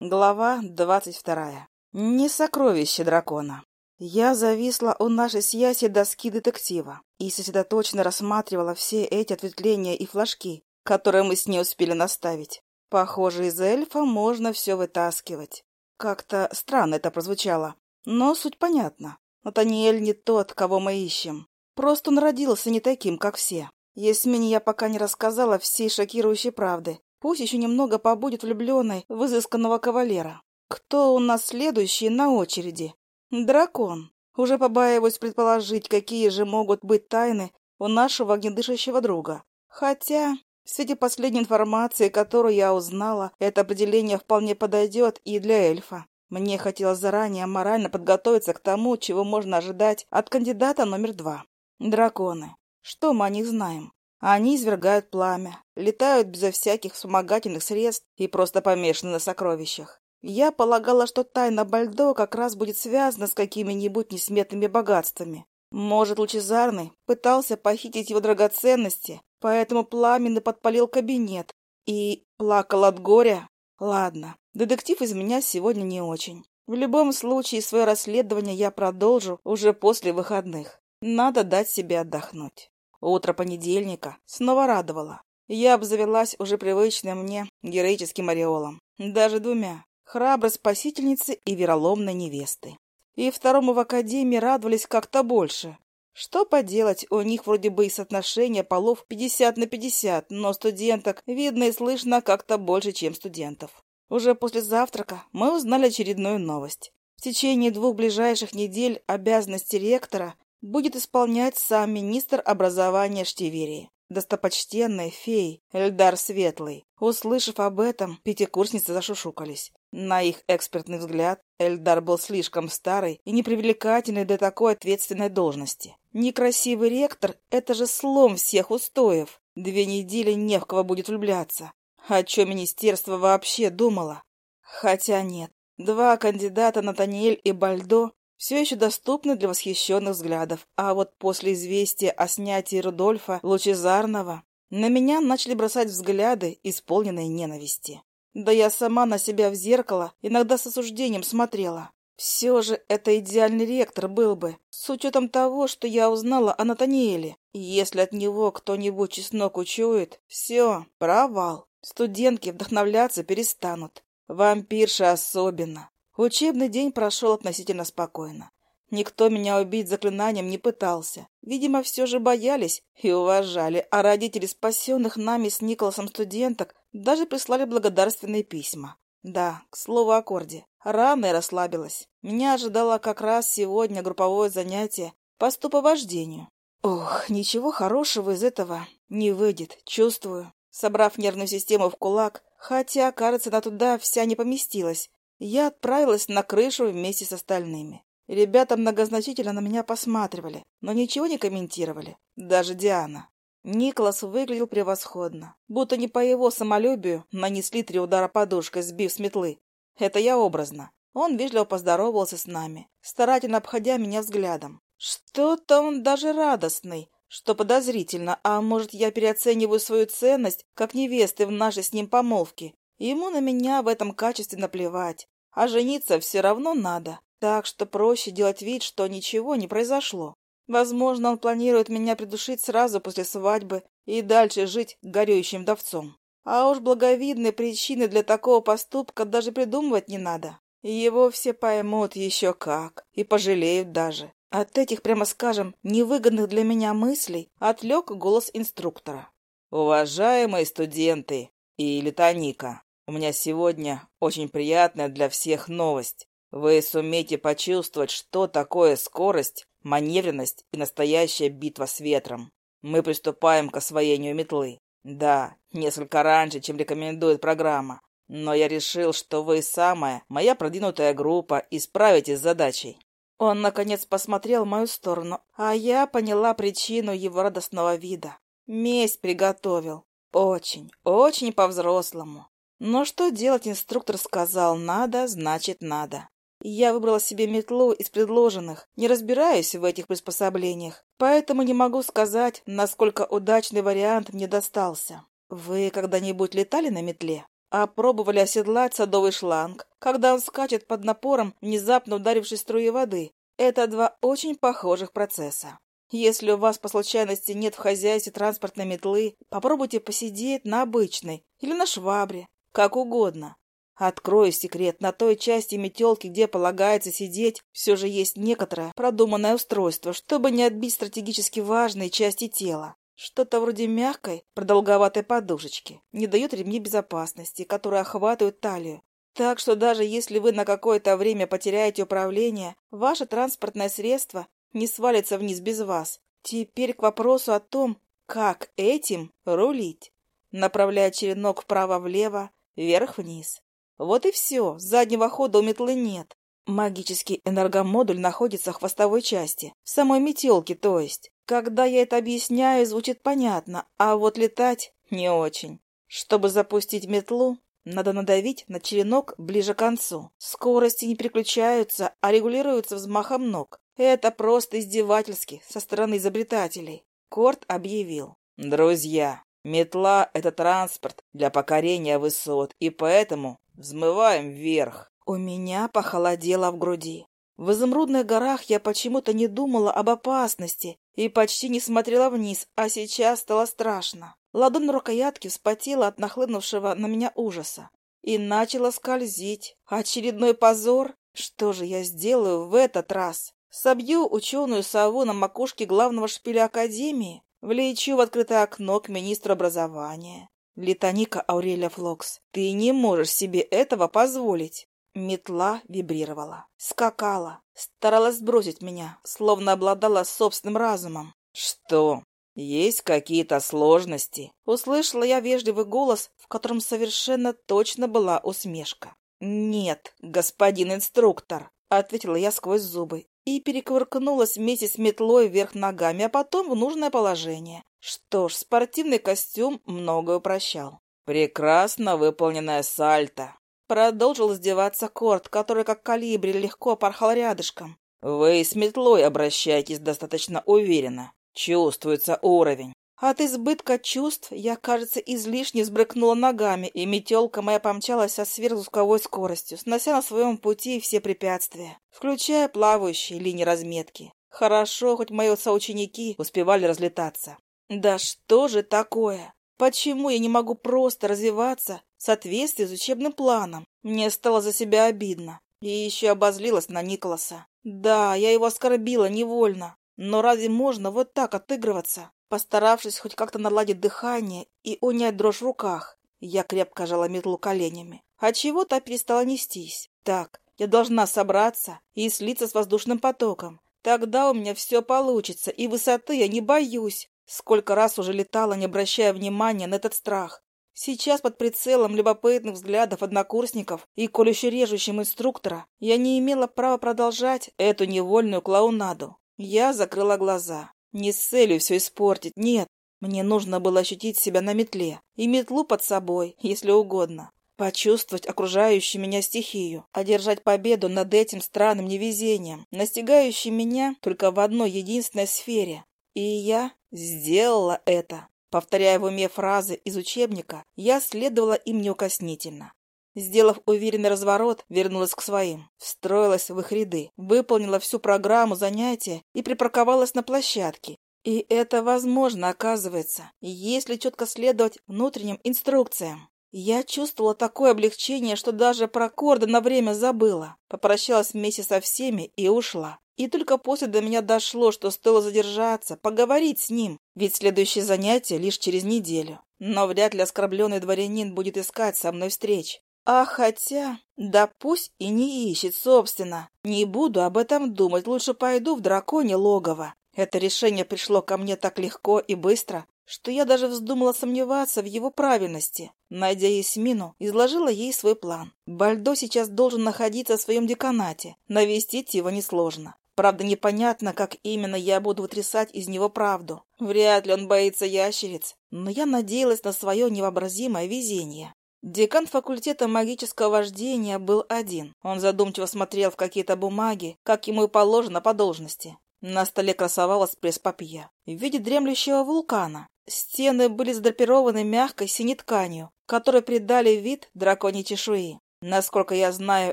Глава двадцать вторая. Не сокровище дракона. Я зависла у нашей с доски детектива и сосредоточенно рассматривала все эти ответвления и флажки, которые мы с ней успели наставить. Похоже, из эльфа можно все вытаскивать. Как-то странно это прозвучало, но суть понятна. Натаниэль не тот, кого мы ищем. Просто он родился не таким, как все. Есмине я пока не рассказала всей шокирующей правды, Пусть еще немного побудет влюбленной в изысканного кавалера. Кто у нас следующий на очереди? Дракон. Уже побаиваюсь предположить, какие же могут быть тайны у нашего огнедышащего друга. Хотя, в свете последней информации, которую я узнала, это определение вполне подойдет и для эльфа. Мне хотелось заранее морально подготовиться к тому, чего можно ожидать от кандидата номер два. Драконы. Что мы о них знаем? Они извергают пламя, летают безо всяких вспомогательных средств и просто помешаны на сокровищах. Я полагала, что тайна Бальдо как раз будет связана с какими-нибудь несметными богатствами. Может, Лучезарный пытался похитить его драгоценности, поэтому пламенный подпалил кабинет и плакал от горя? Ладно, детектив из меня сегодня не очень. В любом случае, свое расследование я продолжу уже после выходных. Надо дать себе отдохнуть. Утро понедельника снова радовало. Я обзавелась уже привычным мне героическим ореолом. Даже двумя. Храброй спасительницы и вероломной невесты. И второму в академии радовались как-то больше. Что поделать, у них вроде бы и соотношение полов 50 на 50, но студенток видно и слышно как-то больше, чем студентов. Уже после завтрака мы узнали очередную новость. В течение двух ближайших недель обязанности ректора будет исполнять сам министр образования Штиверии, достопочтенный фей Эльдар Светлый. Услышав об этом, пятикурсницы зашушукались. На их экспертный взгляд, Эльдар был слишком старый и непривлекательный для такой ответственной должности. Некрасивый ректор — это же слом всех устоев. Две недели не в кого будет влюбляться. О чем министерство вообще думало? Хотя нет. Два кандидата Натаниэль и Бальдо все еще доступны для восхищенных взглядов, а вот после известия о снятии Рудольфа Лучезарного на меня начали бросать взгляды, исполненные ненависти. Да я сама на себя в зеркало иногда с осуждением смотрела. Все же это идеальный ректор был бы, с учетом того, что я узнала о Натаниэле. Если от него кто-нибудь чеснок учует, все, провал. Студентки вдохновляться перестанут. Вампирши особенно. Учебный день прошел относительно спокойно. Никто меня убить заклинанием не пытался. Видимо, все же боялись и уважали, а родители спасенных нами с Николасом студенток даже прислали благодарственные письма. Да, к слову о корде. Рано я расслабилась. Меня ожидало как раз сегодня групповое занятие по ступовождению. Ох, ничего хорошего из этого не выйдет, чувствую. Собрав нервную систему в кулак, хотя, кажется, она туда вся не поместилась, я отправилась на крышу вместе с остальными. Ребята многозначительно на меня посматривали, но ничего не комментировали. Даже Диана. Николас выглядел превосходно. Будто не по его самолюбию нанесли три удара подушкой, сбив с метлы. Это я образно. Он вежливо поздоровался с нами, старательно обходя меня взглядом. Что-то он даже радостный, что подозрительно, а может, я переоцениваю свою ценность, как невесты в нашей с ним помолвке, Ему на меня в этом качестве наплевать, а жениться все равно надо, так что проще делать вид, что ничего не произошло. Возможно, он планирует меня придушить сразу после свадьбы и дальше жить горюющим вдовцом. А уж благовидные причины для такого поступка даже придумывать не надо. Его все поймут еще как, и пожалеют даже. От этих, прямо скажем, невыгодных для меня мыслей отвлек голос инструктора. «Уважаемые студенты и Литоника, у меня сегодня очень приятная для всех новость. Вы сумеете почувствовать, что такое скорость, маневренность и настоящая битва с ветром. Мы приступаем к освоению метлы. Да, несколько раньше, чем рекомендует программа. Но я решил, что вы самая моя продвинутая группа и справитесь с задачей. Он, наконец, посмотрел в мою сторону, а я поняла причину его радостного вида. Месть приготовил. Очень, очень по-взрослому. Но что делать инструктор сказал «надо», значит «надо». Я выбрала себе метлу из предложенных, не разбираюсь в этих приспособлениях, поэтому не могу сказать, насколько удачный вариант мне достался. Вы когда-нибудь летали на метле? А пробовали оседлать садовый шланг, когда он скачет под напором, внезапно ударившей струи воды. Это два очень похожих процесса. Если у вас по случайности нет в хозяйстве транспортной метлы, попробуйте посидеть на обычной или на швабре, как угодно. Открою секрет, на той части метелки, где полагается сидеть, все же есть некоторое продуманное устройство, чтобы не отбить стратегически важные части тела. Что-то вроде мягкой, продолговатой подушечки. Не дает ремни безопасности, которые охватывают талию. Так что даже если вы на какое-то время потеряете управление, ваше транспортное средство не свалится вниз без вас. Теперь к вопросу о том, как этим рулить. Направляя черенок вправо-влево, вверх-вниз. Вот и все, заднего хода у метлы нет. Магический энергомодуль находится в хвостовой части, в самой метелке, то есть. Когда я это объясняю, звучит понятно, а вот летать не очень. Чтобы запустить метлу, надо надавить на черенок ближе к концу. Скорости не переключаются, а регулируются взмахом ног. Это просто издевательски со стороны изобретателей. Корт объявил. «Друзья, метла — это транспорт для покорения высот, и поэтому Взмываем вверх. У меня похолодело в груди. В изумрудных горах я почему-то не думала об опасности и почти не смотрела вниз, а сейчас стало страшно. Ладонь на рукоятке вспотела от нахлынувшего на меня ужаса и начала скользить. Очередной позор? Что же я сделаю в этот раз? Собью ученую сову на макушке главного шпиля Академии? Влечу в открытое окно к министру образования? Литоника Аурелия Флокс, ты не можешь себе этого позволить. Метла вибрировала, скакала, старалась сбросить меня, словно обладала собственным разумом. Что? Есть какие-то сложности? Услышала я вежливый голос, в котором совершенно точно была усмешка. Нет, господин инструктор, ответила я сквозь зубы и перекувыркнулась вместе с метлой вверх ногами, а потом в нужное положение. Что ж, спортивный костюм многое упрощал. «Прекрасно выполненная сальто!» Продолжил издеваться Корт, который как калибри легко порхал рядышком. «Вы с метлой обращаетесь достаточно уверенно. Чувствуется уровень. От избытка чувств я, кажется, излишне взбрыкнула ногами, и метелка моя помчалась со сверхзвуковой скоростью, снося на своем пути все препятствия, включая плавающие линии разметки. Хорошо, хоть мои соученики успевали разлетаться. Да что же такое? Почему я не могу просто развиваться в соответствии с учебным планом? Мне стало за себя обидно. И еще обозлилась на Николаса. Да, я его оскорбила невольно. Но разве можно вот так отыгрываться? Постаравшись хоть как-то наладить дыхание и унять дрожь в руках, я крепко жала метлу коленями. А чего-то перестала нестись. Так, я должна собраться и слиться с воздушным потоком. Тогда у меня все получится, и высоты я не боюсь. Сколько раз уже летала, не обращая внимания на этот страх. Сейчас под прицелом любопытных взглядов однокурсников и колюще режущим инструктора я не имела права продолжать эту невольную клоунаду. Я закрыла глаза. Не с целью все испортить, нет. Мне нужно было ощутить себя на метле и метлу под собой, если угодно. Почувствовать окружающую меня стихию, одержать победу над этим странным невезением, настигающим меня только в одной единственной сфере. И я Сделала это. Повторяя в уме фразы из учебника, я следовала им неукоснительно. Сделав уверенный разворот, вернулась к своим, встроилась в их ряды, выполнила всю программу занятия и припарковалась на площадке. И это возможно, оказывается, если четко следовать внутренним инструкциям. Я чувствовала такое облегчение, что даже про корды на время забыла. Попрощалась вместе со всеми и ушла. И только после до меня дошло, что стоило задержаться, поговорить с ним, ведь следующее занятие лишь через неделю. Но вряд ли оскорбленный дворянин будет искать со мной встреч. А хотя, да пусть и не ищет, собственно. Не буду об этом думать, лучше пойду в драконе логово. Это решение пришло ко мне так легко и быстро, что я даже вздумала сомневаться в его правильности. Найдя Ясмину, изложила ей свой план. Бальдо сейчас должен находиться в своем деканате. Навестить его несложно. Правда, непонятно, как именно я буду вытрясать из него правду. Вряд ли он боится ящериц, но я надеялась на свое невообразимое везение. Декан факультета магического вождения был один. Он задумчиво смотрел в какие-то бумаги, как ему и положено по должности. На столе красовалась пресс-папье в виде дремлющего вулкана. Стены были задрапированы мягкой синей тканью, которые придали вид драконьей чешуи. Насколько я знаю,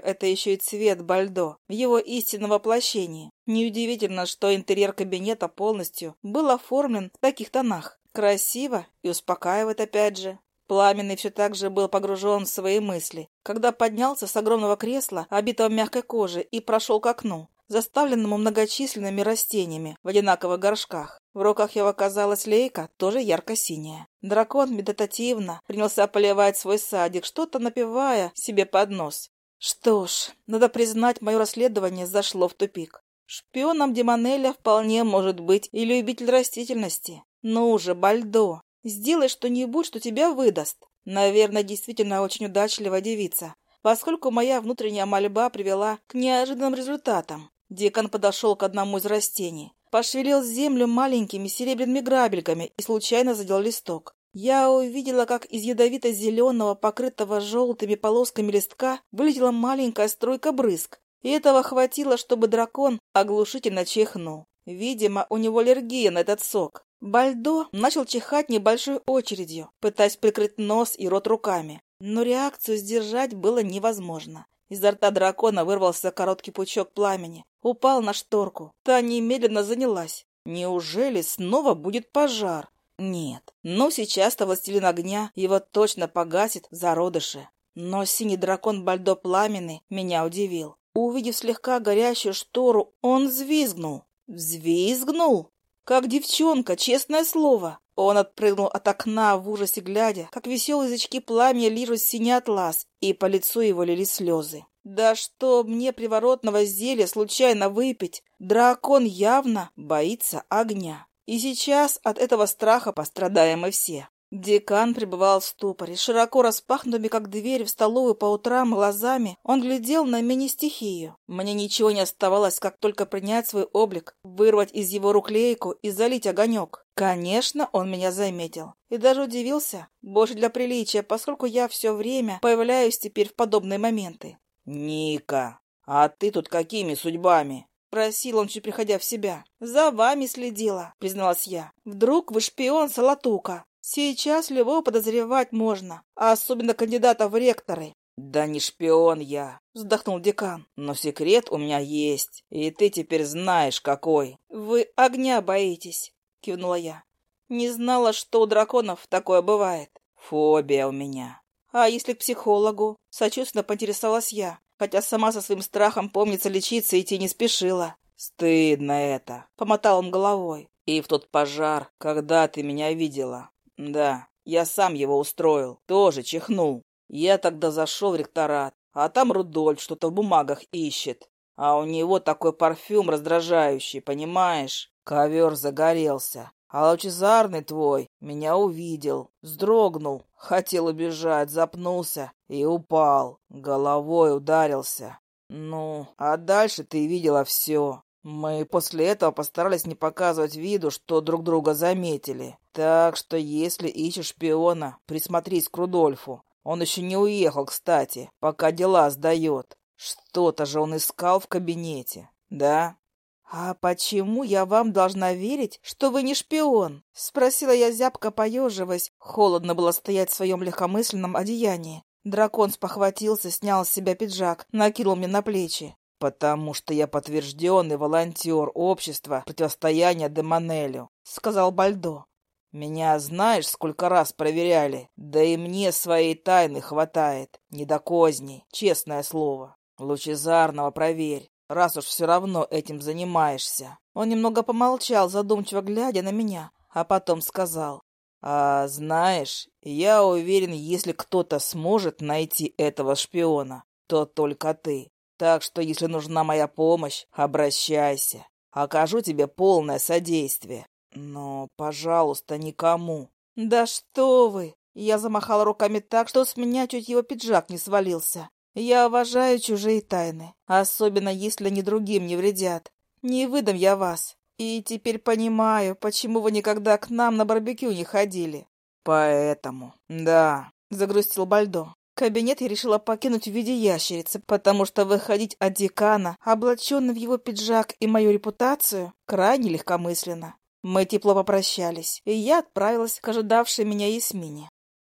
это еще и цвет Бальдо в его истинном воплощении. Неудивительно, что интерьер кабинета полностью был оформлен в таких тонах. Красиво и успокаивает опять же. Пламенный все так же был погружен в свои мысли, когда поднялся с огромного кресла, обитого мягкой кожей, и прошел к окну, заставленному многочисленными растениями в одинаковых горшках. В руках его оказалась лейка, тоже ярко-синяя. Дракон медитативно принялся поливать свой садик, что-то напивая себе под нос. Что ж, надо признать, мое расследование зашло в тупик. Шпионом Демонеля вполне может быть и любитель растительности. Ну же, Бальдо, сделай что-нибудь, что тебя выдаст. Наверное, действительно очень удачливая девица, поскольку моя внутренняя мольба привела к неожиданным результатам. Декан подошел к одному из растений, пошевелил землю маленькими серебряными грабельками и случайно задел листок. Я увидела, как из ядовито-зеленого, покрытого желтыми полосками листка, вылетела маленькая струйка брызг, и этого хватило, чтобы дракон оглушительно чихнул. Видимо, у него аллергия на этот сок. Бальдо начал чихать небольшой очередью, пытаясь прикрыть нос и рот руками. Но реакцию сдержать было невозможно. Изо рта дракона вырвался короткий пучок пламени, упал на шторку. Та немедленно занялась. Неужели снова будет пожар? Нет. Но сейчас-то властелин огня его точно погасит в зародыше. Но синий дракон Бальдо Пламенный меня удивил. Увидев слегка горящую штору, он взвизгнул. Взвизгнул? Как девчонка, честное слово. Он отпрыгнул от окна в ужасе, глядя, как веселые язычки пламени лижут синий атлас, и по лицу его лились слезы. Да что мне приворотного зелья случайно выпить? Дракон явно боится огня. И сейчас от этого страха пострадаем мы все. Декан пребывал в ступоре. Широко распахнутыми, как дверь в столовую по утрам, глазами он глядел на мини-стихию. Мне ничего не оставалось, как только принять свой облик, вырвать из его рук лейку и залить огонек. Конечно, он меня заметил. И даже удивился. Больше для приличия, поскольку я все время появляюсь теперь в подобные моменты. «Ника, а ты тут какими судьбами?» Просил он, чуть приходя в себя. «За вами следила», — призналась я. «Вдруг вы шпион Салатука?» Сейчас любого подозревать можно, а особенно кандидата в ректоры. «Да не шпион я», — вздохнул декан. «Но секрет у меня есть, и ты теперь знаешь, какой». «Вы огня боитесь», — кивнула я. «Не знала, что у драконов такое бывает». «Фобия у меня». «А если к психологу?» — сочувственно поинтересовалась я, хотя сама со своим страхом, помнится, лечиться идти не спешила. «Стыдно это», — помотал он головой. «И в тот пожар, когда ты меня видела, да, я сам его устроил, тоже чихнул. Я тогда зашел в ректорат, а там Рудольф что-то в бумагах ищет. А у него такой парфюм раздражающий, понимаешь? Ковер загорелся. А лучезарный твой меня увидел, вздрогнул, хотел убежать, запнулся и упал, головой ударился. Ну, а дальше ты видела все. Мы после этого постарались не показывать виду, что друг друга заметили. Так что, если ищешь шпиона, присмотрись к Рудольфу. Он еще не уехал, кстати, пока дела сдает. Что-то же он искал в кабинете, да? «А почему я вам должна верить, что вы не шпион?» — спросила я зябко, поеживаясь. Холодно было стоять в своем легкомысленном одеянии. Дракон спохватился, снял с себя пиджак, накинул мне на плечи. «Потому что я подтвержденный волонтер общества противостояния Демонелю», — сказал Бальдо. «Меня знаешь, сколько раз проверяли? Да и мне своей тайны хватает. Не до козней, честное слово. Лучезарного проверь, раз уж все равно этим занимаешься». Он немного помолчал, задумчиво глядя на меня, а потом сказал. «А знаешь, я уверен, если кто-то сможет найти этого шпиона, то только ты. Так что, если нужна моя помощь, обращайся. Окажу тебе полное содействие. Но, пожалуйста, никому. Да что вы! Я замахала руками так, что с меня чуть его пиджак не свалился. Я уважаю чужие тайны, особенно если они другим не вредят. Не выдам я вас. И теперь понимаю, почему вы никогда к нам на барбекю не ходили. Поэтому, да, загрустил Бальдо. Кабинет я решила покинуть в виде ящерицы, потому что выходить от декана, облаченный в его пиджак и мою репутацию, крайне легкомысленно. Мы тепло попрощались, и я отправилась к ожидавшей меня Ясмине.